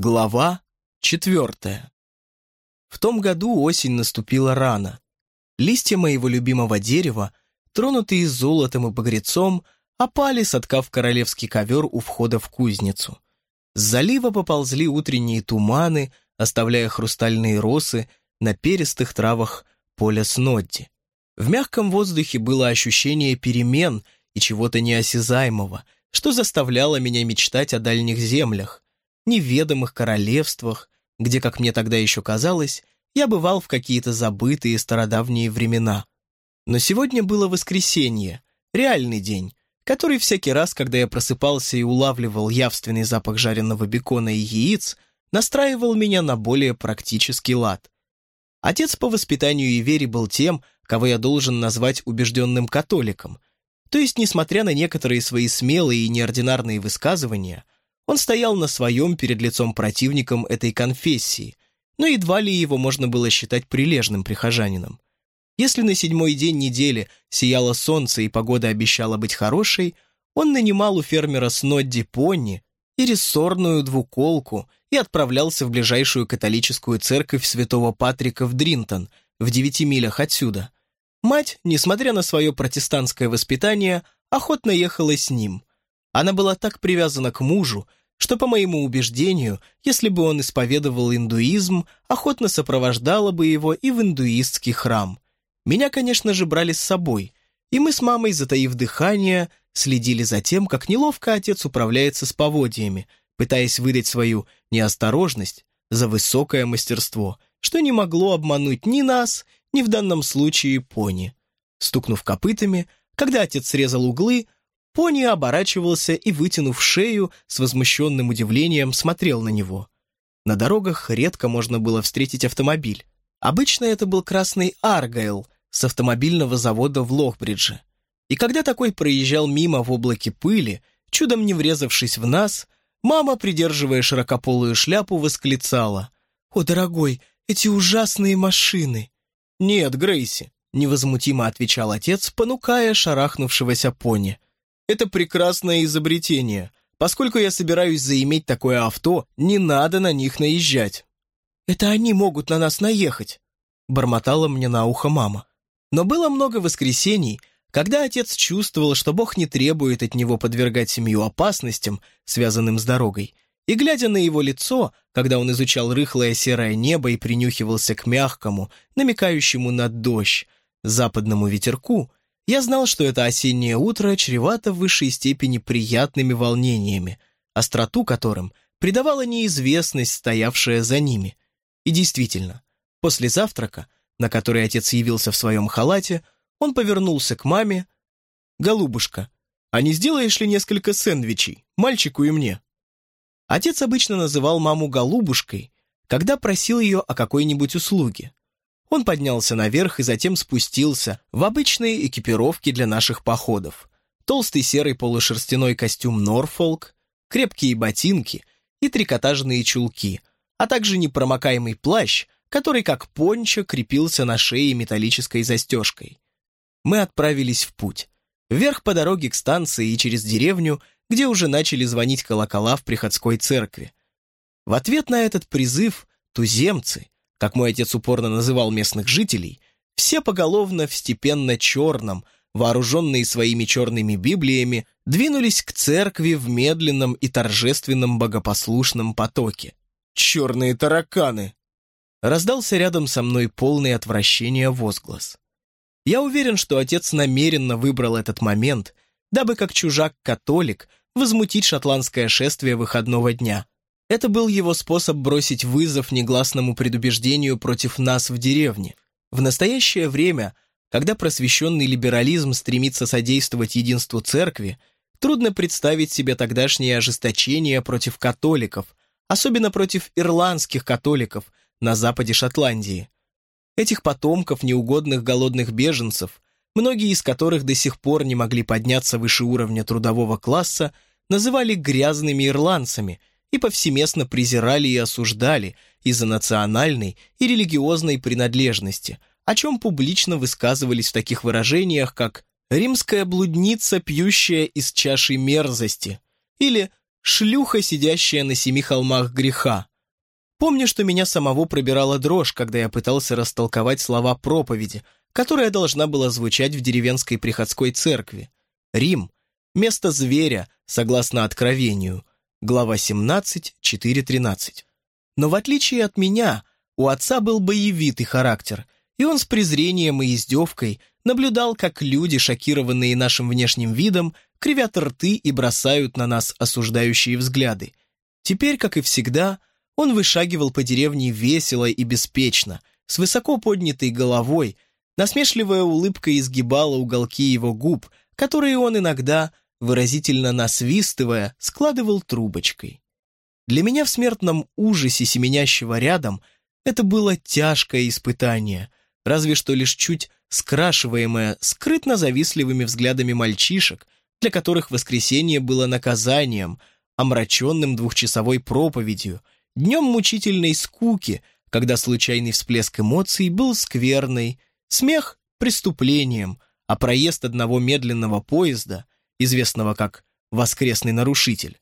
Глава четвертая. В том году осень наступила рано. Листья моего любимого дерева, тронутые золотом и багрецом, опали, соткав королевский ковер у входа в кузницу. С залива поползли утренние туманы, оставляя хрустальные росы на перистых травах поля Снодди. В мягком воздухе было ощущение перемен и чего-то неосязаемого, что заставляло меня мечтать о дальних землях, неведомых королевствах, где, как мне тогда еще казалось, я бывал в какие-то забытые стародавние времена. Но сегодня было воскресенье, реальный день, который всякий раз, когда я просыпался и улавливал явственный запах жареного бекона и яиц, настраивал меня на более практический лад. Отец по воспитанию и вере был тем, кого я должен назвать убежденным католиком. То есть, несмотря на некоторые свои смелые и неординарные высказывания, он стоял на своем перед лицом противником этой конфессии, но едва ли его можно было считать прилежным прихожанином. Если на седьмой день недели сияло солнце и погода обещала быть хорошей, он нанимал у фермера Снодди пони и рессорную двуколку и отправлялся в ближайшую католическую церковь святого Патрика в Дринтон, в девяти милях отсюда. Мать, несмотря на свое протестантское воспитание, охотно ехала с ним. Она была так привязана к мужу, что, по моему убеждению, если бы он исповедовал индуизм, охотно сопровождала бы его и в индуистский храм. Меня, конечно же, брали с собой, и мы с мамой, затаив дыхание, следили за тем, как неловко отец управляется с поводьями, пытаясь выдать свою неосторожность за высокое мастерство, что не могло обмануть ни нас, ни в данном случае пони. Стукнув копытами, когда отец срезал углы, Пони оборачивался и, вытянув шею, с возмущенным удивлением смотрел на него. На дорогах редко можно было встретить автомобиль. Обычно это был красный Аргайл с автомобильного завода в Лохбридже. И когда такой проезжал мимо в облаке пыли, чудом не врезавшись в нас, мама, придерживая широкополую шляпу, восклицала. «О, дорогой, эти ужасные машины!» «Нет, Грейси», — невозмутимо отвечал отец, понукая шарахнувшегося пони. Это прекрасное изобретение. Поскольку я собираюсь заиметь такое авто, не надо на них наезжать. Это они могут на нас наехать, бормотала мне на ухо мама. Но было много воскресений, когда отец чувствовал, что Бог не требует от него подвергать семью опасностям, связанным с дорогой, и, глядя на его лицо, когда он изучал рыхлое серое небо и принюхивался к мягкому, намекающему на дождь, западному ветерку, я знал, что это осеннее утро чревато в высшей степени приятными волнениями, остроту которым придавала неизвестность, стоявшая за ними. И действительно, после завтрака, на который отец явился в своем халате, он повернулся к маме. «Голубушка, а не сделаешь ли несколько сэндвичей, мальчику и мне?» Отец обычно называл маму «голубушкой», когда просил ее о какой-нибудь услуге. Он поднялся наверх и затем спустился в обычные экипировки для наших походов. Толстый серый полушерстяной костюм Норфолк, крепкие ботинки и трикотажные чулки, а также непромокаемый плащ, который как пончо крепился на шее металлической застежкой. Мы отправились в путь. Вверх по дороге к станции и через деревню, где уже начали звонить колокола в приходской церкви. В ответ на этот призыв туземцы, как мой отец упорно называл местных жителей, все поголовно в степенно черном, вооруженные своими черными библиями, двинулись к церкви в медленном и торжественном богопослушном потоке. «Черные тараканы!» Раздался рядом со мной полный отвращения возглас. Я уверен, что отец намеренно выбрал этот момент, дабы как чужак-католик возмутить шотландское шествие выходного дня – это был его способ бросить вызов негласному предубеждению против нас в деревне. В настоящее время, когда просвещенный либерализм стремится содействовать единству церкви, трудно представить себе тогдашнее ожесточение против католиков, особенно против ирландских католиков на западе Шотландии. Этих потомков неугодных голодных беженцев, многие из которых до сих пор не могли подняться выше уровня трудового класса, называли грязными ирландцами – и повсеместно презирали и осуждали из-за национальной и религиозной принадлежности, о чем публично высказывались в таких выражениях, как «римская блудница, пьющая из чаши мерзости» или «шлюха, сидящая на семи холмах греха». Помню, что меня самого пробирала дрожь, когда я пытался растолковать слова проповеди, которая должна была звучать в деревенской приходской церкви. Рим – место зверя, согласно Откровению, глава 17, 4.13. Но в отличие от меня, у отца был боевитый характер, и он с презрением и издевкой наблюдал, как люди, шокированные нашим внешним видом, кривят рты и бросают на нас осуждающие взгляды. Теперь, как и всегда, он вышагивал по деревне весело и беспечно, с высоко поднятой головой, насмешливая улыбка изгибала уголки его губ, которые он иногда, выразительно насвистывая, складывал трубочкой. Для меня в смертном ужасе семенящего рядом это было тяжкое испытание, разве что лишь чуть скрашиваемое скрытно завистливыми взглядами мальчишек, для которых воскресенье было наказанием, омраченным двухчасовой проповедью, днем мучительной скуки, когда случайный всплеск эмоций был скверной, смех — преступлением, а проезд одного медленного поезда, известного как «воскресный нарушитель»,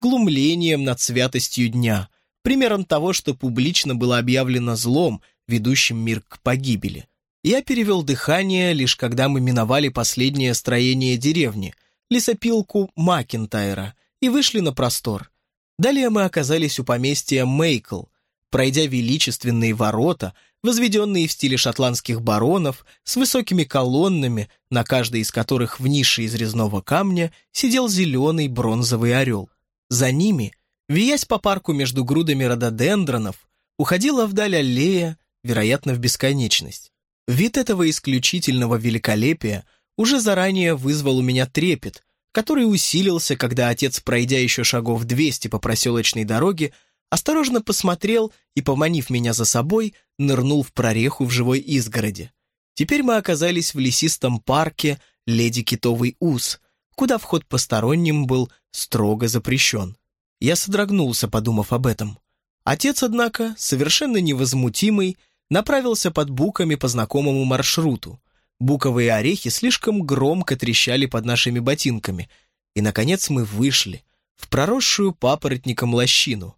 глумлением над святостью дня, примером того, что публично было объявлено злом, ведущим мир к погибели. Я перевел дыхание, лишь когда мы миновали последнее строение деревни, лесопилку Макентайра, и вышли на простор. Далее мы оказались у поместья Мейкл, пройдя величественные ворота, возведенные в стиле шотландских баронов, с высокими колоннами, на каждой из которых в нише из резного камня сидел зеленый бронзовый орел. За ними, виясь по парку между грудами рододендронов, уходила вдаль аллея, вероятно, в бесконечность. Вид этого исключительного великолепия уже заранее вызвал у меня трепет, который усилился, когда отец, пройдя еще шагов 200 по проселочной дороге, осторожно посмотрел и, поманив меня за собой, нырнул в прореху в живой изгороди. Теперь мы оказались в лесистом парке «Леди Китовый ус», куда вход посторонним был строго запрещен. Я содрогнулся, подумав об этом. Отец, однако, совершенно невозмутимый, направился под буками по знакомому маршруту. Буковые орехи слишком громко трещали под нашими ботинками, и, наконец, мы вышли в проросшую папоротником лощину.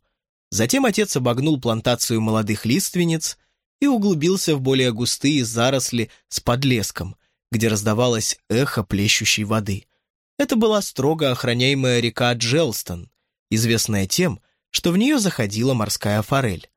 Затем отец обогнул плантацию молодых лиственниц и углубился в более густые заросли с подлеском, где раздавалось эхо плещущей воды. Это была строго охраняемая река Джелстон, известная тем, что в нее заходила морская форель.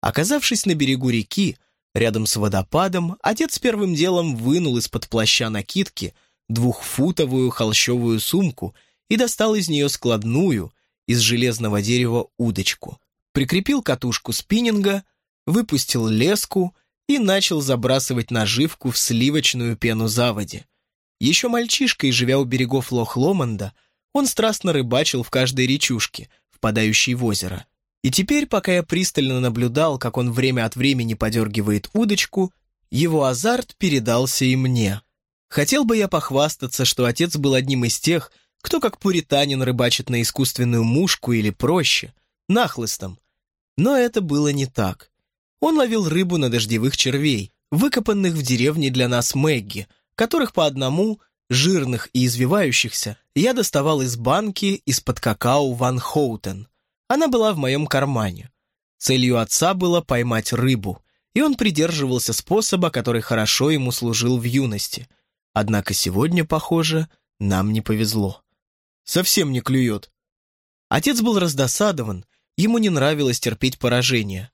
Оказавшись на берегу реки, рядом с водопадом, отец первым делом вынул из-под плаща накидки двухфутовую холщовую сумку и достал из нее складную, из железного дерева удочку. Прикрепил катушку спиннинга, выпустил леску и начал забрасывать наживку в сливочную пену заводи. Еще мальчишкой, живя у берегов Лох-Ломанда, он страстно рыбачил в каждой речушке, впадающей в озеро. И теперь, пока я пристально наблюдал, как он время от времени подергивает удочку, его азарт передался и мне. Хотел бы я похвастаться, что отец был одним из тех, кто как пуританин рыбачит на искусственную мушку или проще, нахлыстом. Но это было не так. Он ловил рыбу на дождевых червей, выкопанных в деревне для нас Мэгги, которых по одному, жирных и извивающихся, я доставал из банки из-под какао Ван Хоутен. Она была в моем кармане. Целью отца было поймать рыбу, и он придерживался способа, который хорошо ему служил в юности. Однако сегодня, похоже, нам не повезло. Совсем не клюет. Отец был раздосадован, ему не нравилось терпеть поражение.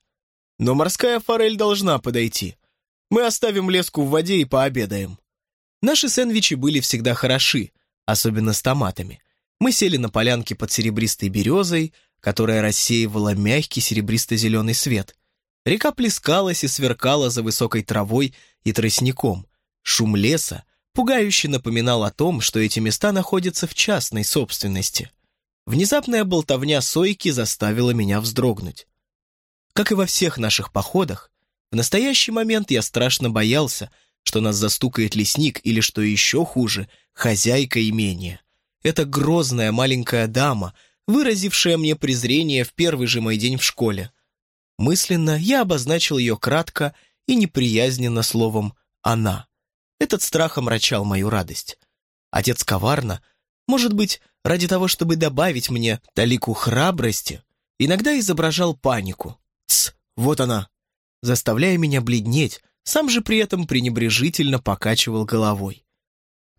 Но морская форель должна подойти. Мы оставим леску в воде и пообедаем. Наши сэндвичи были всегда хороши, особенно с томатами. Мы сели на полянке под серебристой березой, которая рассеивала мягкий серебристо-зеленый свет. Река плескалась и сверкала за высокой травой и тростником. Шум леса пугающе напоминал о том, что эти места находятся в частной собственности. Внезапная болтовня сойки заставила меня вздрогнуть. Как и во всех наших походах, в настоящий момент я страшно боялся, что нас застукает лесник или, что еще хуже, хозяйка имения. Это грозная маленькая дама, выразившая мне презрение в первый же мой день в школе. Мысленно я обозначил ее кратко и неприязненно словом «она». Этот страх омрачал мою радость. Отец коварно, может быть, ради того, чтобы добавить мне талику храбрости, иногда изображал панику. «Тсс, вот она!» заставляя меня бледнеть, сам же при этом пренебрежительно покачивал головой.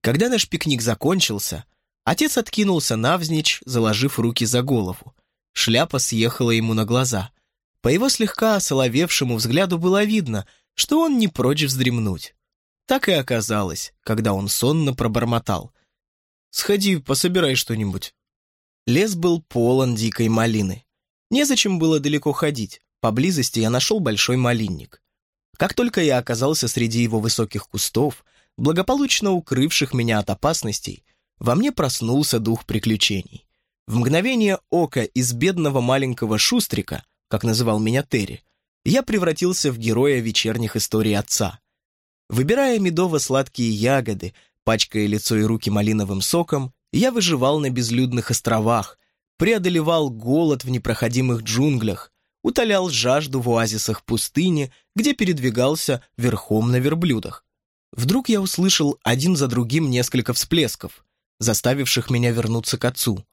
Когда наш пикник закончился, отец откинулся навзничь, заложив руки за голову. Шляпа съехала ему на глаза. По его слегка осоловевшему взгляду было видно, что он не прочь вздремнуть. Так и оказалось, когда он сонно пробормотал. «Сходи, пособирай что-нибудь». Лес был полон дикой малины. Незачем было далеко ходить. Поблизости я нашел большой малинник. Как только я оказался среди его высоких кустов, благополучно укрывших меня от опасностей, во мне проснулся дух приключений. В мгновение ока из бедного маленького шустрика, как называл меня Терри, я превратился в героя вечерних историй отца. Выбирая медово-сладкие ягоды, пачкая лицо и руки малиновым соком, я выживал на безлюдных островах, преодолевал голод в непроходимых джунглях, утолял жажду в оазисах пустыни, где передвигался верхом на верблюдах. Вдруг я услышал один за другим несколько всплесков, заставивших меня вернуться к отцу.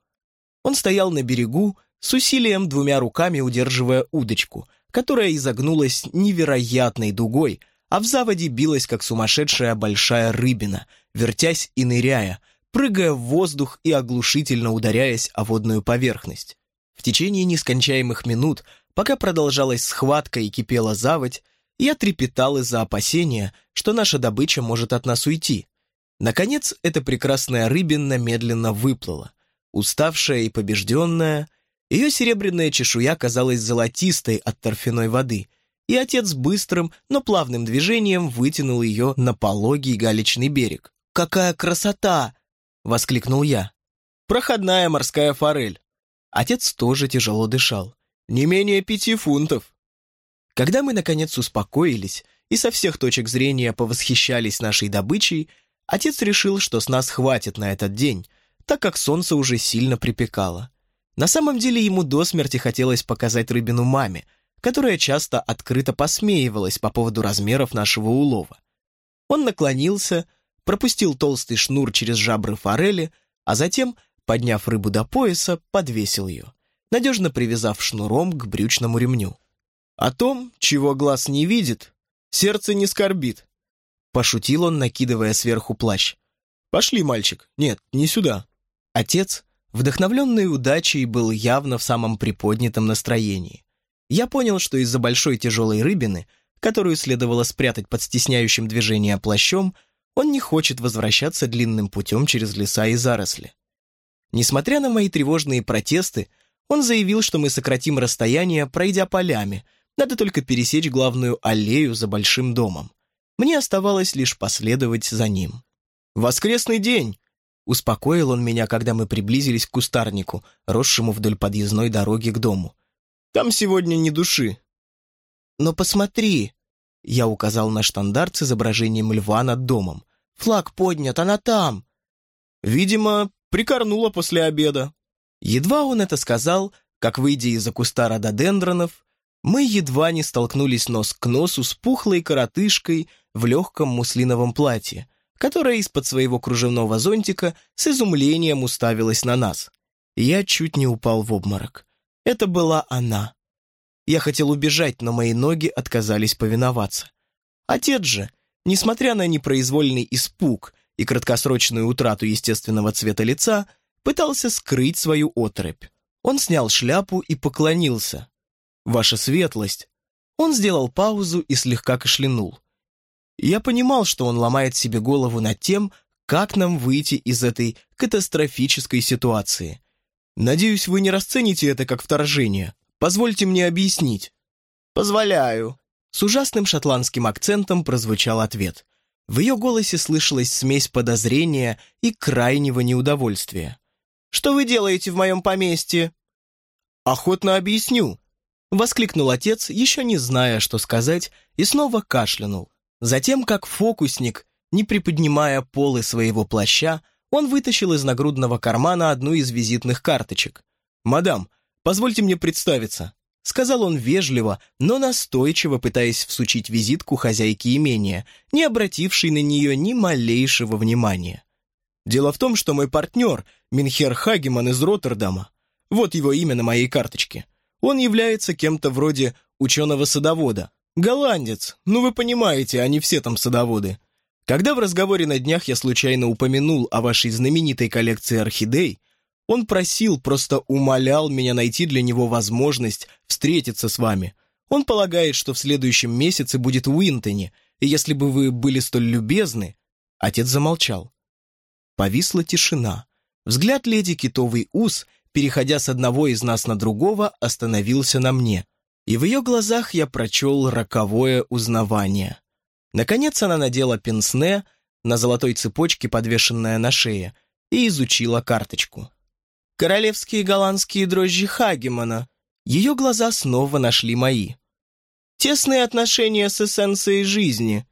Он стоял на берегу, с усилием двумя руками удерживая удочку, которая изогнулась невероятной дугой, а в заводе билась, как сумасшедшая большая рыбина, вертясь и ныряя, прыгая в воздух и оглушительно ударяясь о водную поверхность. В течение нескончаемых минут, пока продолжалась схватка и кипела заводь, я трепетал из-за опасения, что наша добыча может от нас уйти. Наконец, эта прекрасная рыбина медленно выплыла. Уставшая и побежденная, ее серебряная чешуя казалась золотистой от торфяной воды, и отец быстрым, но плавным движением вытянул ее на пологий галечный берег. «Какая красота!» — воскликнул я. «Проходная морская форель». Отец тоже тяжело дышал. «Не менее пяти фунтов». Когда мы, наконец, успокоились и со всех точек зрения повосхищались нашей добычей, отец решил, что с нас хватит на этот день, так как солнце уже сильно припекало. На самом деле ему до смерти хотелось показать рыбину маме, которая часто открыто посмеивалась по поводу размеров нашего улова. Он наклонился, пропустил толстый шнур через жабры форели, а затем, подняв рыбу до пояса, подвесил ее, надежно привязав шнуром к брючному ремню. О том, чего глаз не видит, сердце не скорбит. Пошутил он, накидывая сверху плащ. «Пошли, мальчик. Нет, не сюда». Отец, вдохновленный удачей, был явно в самом приподнятом настроении. Я понял, что из-за большой тяжелой рыбины, которую следовало спрятать под стесняющим движение плащом, он не хочет возвращаться длинным путем через леса и заросли. Несмотря на мои тревожные протесты, он заявил, что мы сократим расстояние, пройдя полями – надо только пересечь главную аллею за большим домом. Мне оставалось лишь последовать за ним. «Воскресный день!» Успокоил он меня, когда мы приблизились к кустарнику, росшему вдоль подъездной дороги к дому. «Там сегодня ни души». «Но посмотри!» Я указал на штандарт с изображением льва над домом. «Флаг поднят, она там!» Видимо, прикорнула после обеда. Едва он это сказал, как, выйдя из-за куста рододендронов, мы едва не столкнулись нос к носу с пухлой коротышкой в легком муслиновом платье, которая из-под своего кружевного зонтика с изумлением уставилась на нас. Я чуть не упал в обморок. Это была она. Я хотел убежать, но мои ноги отказались повиноваться. Отец же, несмотря на непроизвольный испуг и краткосрочную утрату естественного цвета лица, пытался скрыть свою отрыбь. Он снял шляпу и поклонился, ваша светлость». Он сделал паузу и слегка кашлянул. Я понимал, что он ломает себе голову над тем, как нам выйти из этой катастрофической ситуации. Надеюсь, вы не расцените это как вторжение. Позвольте мне объяснить. Позволяю. С ужасным шотландским акцентом прозвучал ответ. В ее голосе слышалась смесь подозрения и крайнего неудовольствия. «Что вы делаете в моем поместье?» «Охотно объясню», Воскликнул отец, еще не зная, что сказать, и снова кашлянул. Затем, как фокусник, не приподнимая полы своего плаща, он вытащил из нагрудного кармана одну из визитных карточек. «Мадам, позвольте мне представиться», — сказал он вежливо, но настойчиво пытаясь всучить визитку хозяйки имения, не обратившей на нее ни малейшего внимания. «Дело в том, что мой партнер, Минхер Хагеман из Роттердама, вот его имя на моей карточке, он является кем-то вроде ученого-садовода. Голландец, ну вы понимаете, они все там садоводы. Когда в разговоре на днях я случайно упомянул о вашей знаменитой коллекции орхидей, он просил, просто умолял меня найти для него возможность встретиться с вами. Он полагает, что в следующем месяце будет в Уинтоне, и если бы вы были столь любезны...» Отец замолчал. Повисла тишина. Взгляд леди Китовый Ус, переходя с одного из нас на другого, остановился на мне. И в ее глазах я прочел роковое узнавание. Наконец она надела пенсне на золотой цепочке, подвешенная на шее, и изучила карточку. «Королевские голландские дрожжи Хагемана». Ее глаза снова нашли мои. «Тесные отношения с эссенцией жизни».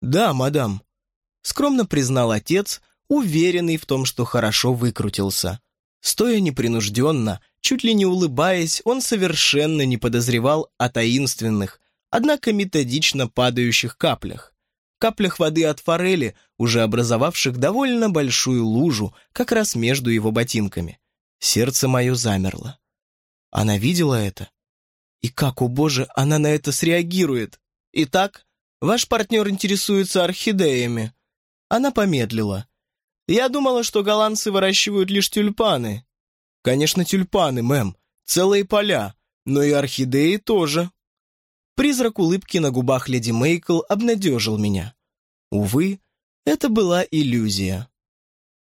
«Да, мадам», — скромно признал отец, уверенный в том, что хорошо выкрутился. Стоя непринужденно, чуть ли не улыбаясь, он совершенно не подозревал о таинственных, однако методично падающих каплях. Каплях воды от форели, уже образовавших довольно большую лужу, как раз между его ботинками. Сердце мое замерло. Она видела это? И как, о боже, она на это среагирует? Итак, ваш партнер интересуется орхидеями. Она помедлила. Я думала, что голландцы выращивают лишь тюльпаны. Конечно, тюльпаны, мэм, целые поля, но и орхидеи тоже. Призрак улыбки на губах леди Мейкл обнадежил меня. Увы, это была иллюзия.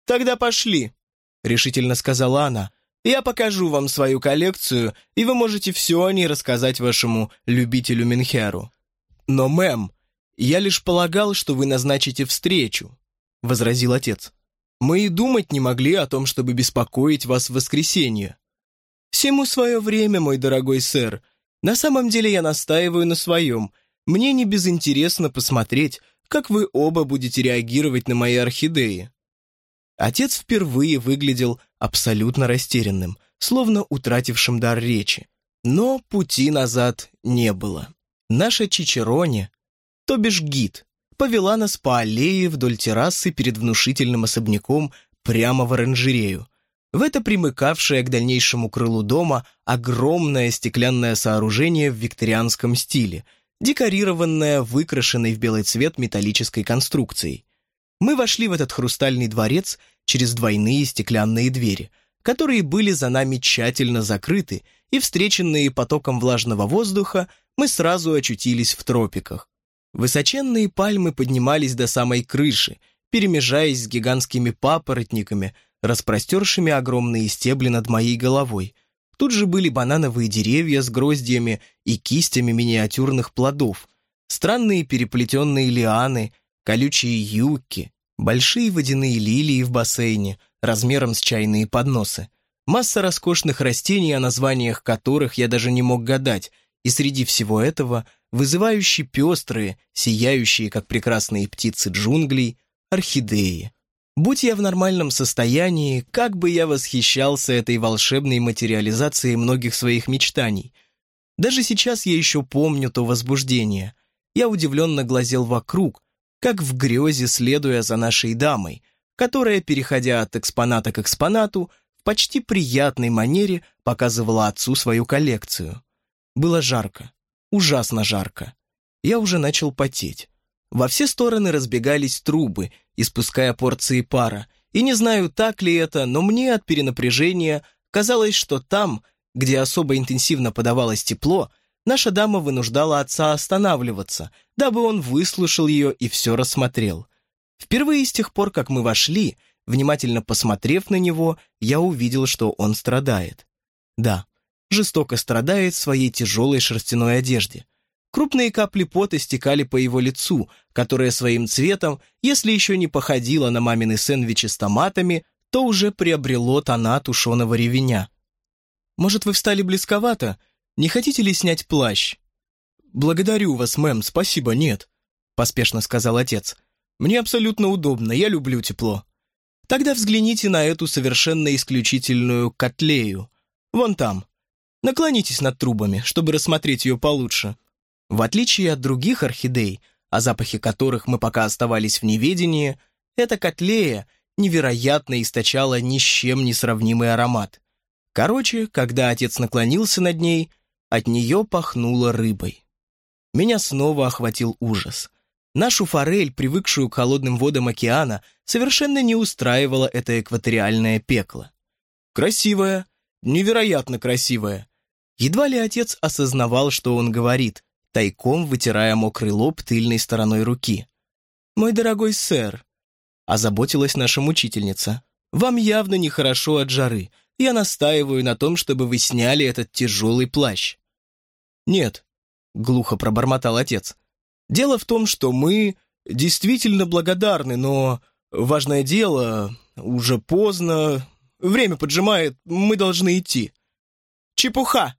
«Тогда пошли», — решительно сказала она. «Я покажу вам свою коллекцию, и вы можете все о ней рассказать вашему любителю Минхеру». «Но, мэм, я лишь полагал, что вы назначите встречу», — возразил отец. Мы и думать не могли о том, чтобы беспокоить вас в воскресенье. Всему свое время, мой дорогой сэр. На самом деле я настаиваю на своем. Мне не безинтересно посмотреть, как вы оба будете реагировать на мои орхидеи». Отец впервые выглядел абсолютно растерянным, словно утратившим дар речи. Но пути назад не было. Наша Чичероне, то бишь гид, повела нас по аллее вдоль террасы перед внушительным особняком прямо в оранжерею. В это примыкавшее к дальнейшему крылу дома огромное стеклянное сооружение в викторианском стиле, декорированное, выкрашенной в белый цвет металлической конструкцией. Мы вошли в этот хрустальный дворец через двойные стеклянные двери, которые были за нами тщательно закрыты, и, встреченные потоком влажного воздуха, мы сразу очутились в тропиках. Высоченные пальмы поднимались до самой крыши, перемежаясь с гигантскими папоротниками, распростершими огромные стебли над моей головой. Тут же были банановые деревья с гроздьями и кистями миниатюрных плодов, странные переплетенные лианы, колючие юбки, большие водяные лилии в бассейне, размером с чайные подносы, масса роскошных растений, о названиях которых я даже не мог гадать, и среди всего этого вызывающие пестрые, сияющие, как прекрасные птицы джунглей, орхидеи. Будь я в нормальном состоянии, как бы я восхищался этой волшебной материализацией многих своих мечтаний. Даже сейчас я еще помню то возбуждение. Я удивленно глазел вокруг, как в грезе, следуя за нашей дамой, которая, переходя от экспоната к экспонату, в почти приятной манере показывала отцу свою коллекцию. Было жарко ужасно жарко. Я уже начал потеть. Во все стороны разбегались трубы, испуская порции пара, и не знаю, так ли это, но мне от перенапряжения казалось, что там, где особо интенсивно подавалось тепло, наша дама вынуждала отца останавливаться, дабы он выслушал ее и все рассмотрел. Впервые с тех пор, как мы вошли, внимательно посмотрев на него, я увидел, что он страдает. Да, жестоко страдает в своей тяжелой шерстяной одежде. Крупные капли пота стекали по его лицу, которое своим цветом, если еще не походило на мамины сэндвичи с томатами, то уже приобрело тона тушеного ревеня. «Может, вы встали близковато? Не хотите ли снять плащ?» «Благодарю вас, мэм, спасибо, нет», — поспешно сказал отец. «Мне абсолютно удобно, я люблю тепло». «Тогда взгляните на эту совершенно исключительную котлею. Вон там, Наклонитесь над трубами, чтобы рассмотреть ее получше. В отличие от других орхидей, о запахе которых мы пока оставались в неведении, эта котлея невероятно источала ни с чем не сравнимый аромат. Короче, когда отец наклонился над ней, От нее пахнуло рыбой. Меня снова охватил ужас. Нашу форель, привыкшую к холодным водам океана, совершенно не устраивало это экваториальное пекло. Красивая, невероятно красивая. Едва ли отец осознавал, что он говорит, тайком вытирая мокрый лоб тыльной стороной руки. «Мой дорогой сэр», — озаботилась наша мучительница, «вам явно нехорошо от жары. Я настаиваю на том, чтобы вы сняли этот тяжелый плащ». «Нет», — глухо пробормотал отец. «Дело в том, что мы действительно благодарны, но важное дело, уже поздно, время поджимает, мы должны идти». «Чепуха!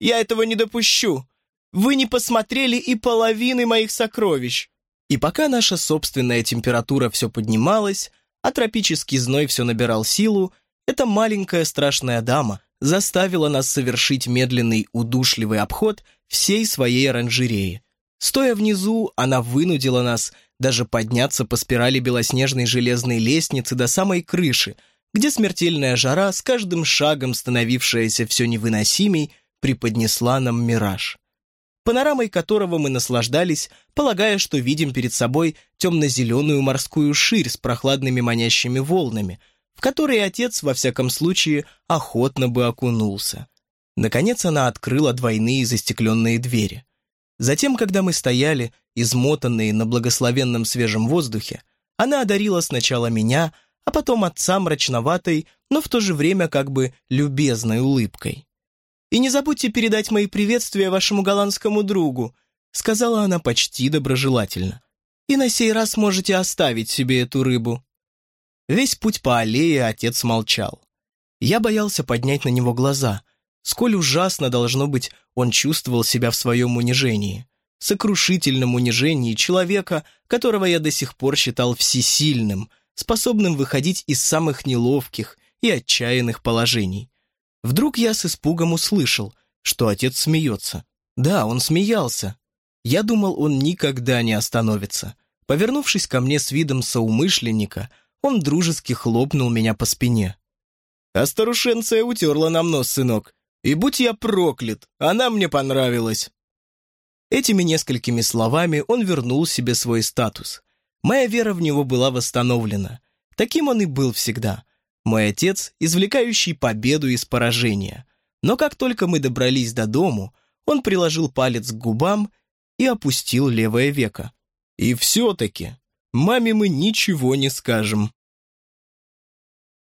Я этого не допущу! Вы не посмотрели и половины моих сокровищ!» И пока наша собственная температура все поднималась, а тропический зной все набирал силу, эта маленькая страшная дама заставила нас совершить медленный удушливый обход всей своей оранжереи. Стоя внизу, она вынудила нас даже подняться по спирали белоснежной железной лестницы до самой крыши, где смертельная жара, с каждым шагом становившаяся все невыносимей, преподнесла нам мираж панорамой которого мы наслаждались, полагая, что видим перед собой темно-зеленую морскую ширь с прохладными манящими волнами, в которые отец, во всяком случае, охотно бы окунулся. Наконец она открыла двойные застекленные двери. Затем, когда мы стояли, измотанные на благословенном свежем воздухе, она одарила сначала меня, а потом отца мрачноватой, но в то же время как бы любезной улыбкой. И не забудьте передать мои приветствия вашему голландскому другу», сказала она почти доброжелательно. «И на сей раз можете оставить себе эту рыбу». Весь путь по аллее отец молчал. Я боялся поднять на него глаза. Сколь ужасно, должно быть, он чувствовал себя в своем унижении. Сокрушительном унижении человека, которого я до сих пор считал всесильным, способным выходить из самых неловких и отчаянных положений. Вдруг я с испугом услышал, что отец смеется. Да, он смеялся. Я думал, он никогда не остановится. Повернувшись ко мне с видом соумышленника, он дружески хлопнул меня по спине. «А старушенция утерла нам нос, сынок. И будь я проклят, она мне понравилась». Этими несколькими словами он вернул себе свой статус. Моя вера в него была восстановлена. Таким он и был всегда. Мой отец, извлекающий победу из поражения. Но как только мы добрались до дому, он приложил палец к губам и опустил левое веко. И все-таки маме мы ничего не скажем.